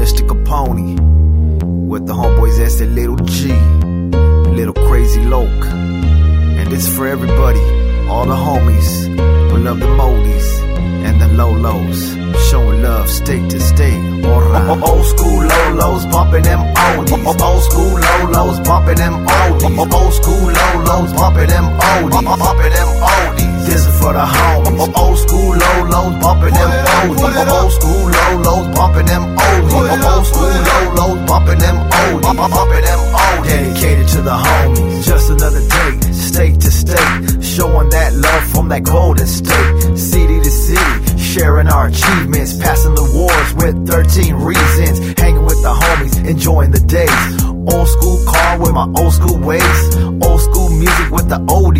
Mr. Capone. With the homeboys, that's the little G. Little crazy loc. And this for everybody, all the homies who love the moldies and the lolos. Showing love state to state. Alright. Old school lolos bumping them oldies. Old school lolos bumping them oldies. Old school lolos bumping them oldies. Bumping them oldies. Is for the homies. Old school lolos bumping them oldies. Old school lolos bumping them oldies. Old school lolos bumping them oldies. Bumping them. Dedicated to the homies. Just another day, state to state. Showing that love from that golden state. City to city, sharing our achievements. Passing the wars with 13 reasons. Hanging with the homies, enjoying the days. Old school car with my old school ways. Old school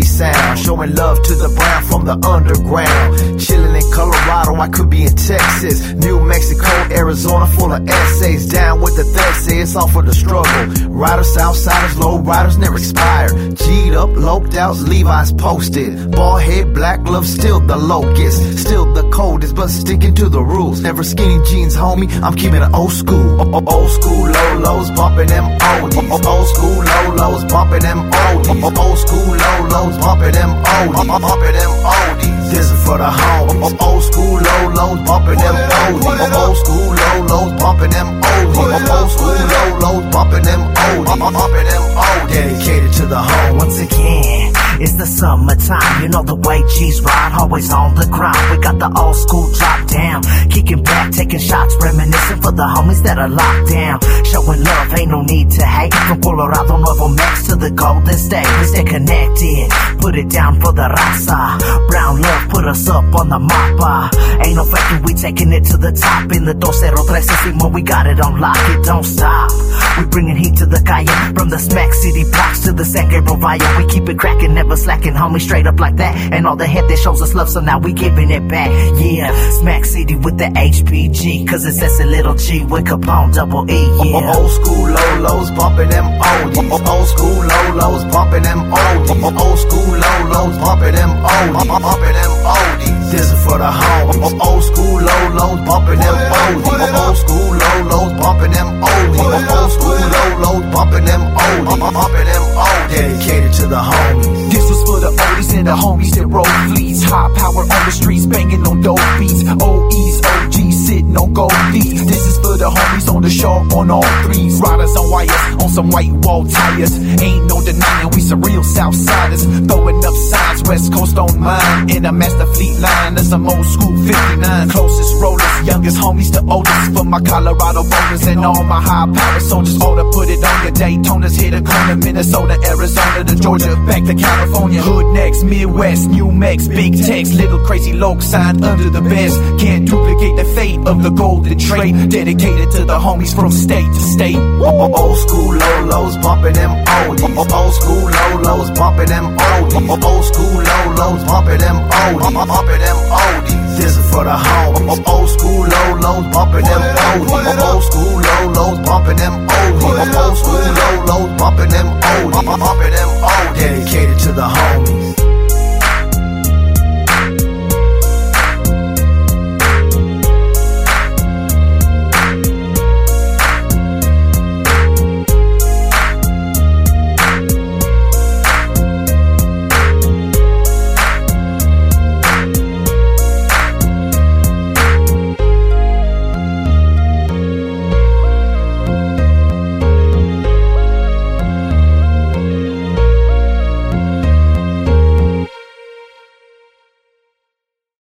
with sound. Showing love to the brown from the underground. Chilling in Colorado, I could be in Texas. New Mexico, Arizona, full of essays. Down with the thread, say it's all for the struggle. Riders, outsiders, low riders never expire. G'd up, loped out, Levi's posted. Ball head, black glove, still the locust. Still the coldest, but sticking to the rules. Never skinny jeans, homie, I'm keeping it old school. Old school low lows, bumping them oldies. Old school low lows, bumping them oldies. Old school low lows, bumping them oldies. Bumping them oldies. Is for the home. O- Old school lolos, bumping them oldies. O- Old school lolos, bumping them oldies. O- Old school lolos, bumping them oldies. Bumping them oldies. Dedicated to the home. Once again, it's the summertime. You know the way G's ride, always on the grind. We got the old school drop down. Kicking back, taking shots, reminiscing for the homies that are locked down. Showing love, ain't no need to hate. From Colorado, Nuevo Mex to the Golden State. We stay connected. Put it down for the raza. Brown love put us up on the mapa. Ain't no faking, we taking it to the top. In the 203 Simo, we got it on lock, it don't stop. We bringing heat to the calle. From the smack city blocks to the San Gabriel. We keep it cracking, never slacking, homie, straight up like that. And all the head that shows us love, so now we giving it back. Yeah, smack city with the HPG. Cause it's S a little G with Capone double E, yeah. Old school lolos bumping them oldies. Old school lolos bumping them oldies. Old school lolos bumping them oldies. Bumping them oldies. This is for the home. Old school lolos bumping them oldies. Old school lolos bumping them oldies. Dedicated to the homies. This was for the oldies and the homies that roll fleets. High power on the streets, banging on dope beats. OEs, OGs, on the shore on all threes. Riders on wires, on some white wall tires. Ain't no denying we some real Southsiders. Throwing up signs, West Coast on mine. In a master fleet line, there's some old school 59. Closest rollers, youngest homies to oldest. For my Colorado boulders and all my high power soldiers. All to put it on your Daytona's hit a corner. Minnesota, Arizona to Georgia, back to California. Hood next, Midwest, New Mex, Big Tex, little crazy loc signed under the best. Can't duplicate the fate of the golden trade. Dedicated to the homies from state to state. Old school lolos bumping them oldies. Old school lolos bumping them oldies. Old school lolos bumping them oldies. Bumping them oldies. This is for the home. Old school lolos bumping them oldies. Old school lolos bumping them oldies. Old school lolos bumping them oldies. Bumping them oldies. Dedicated to the homies.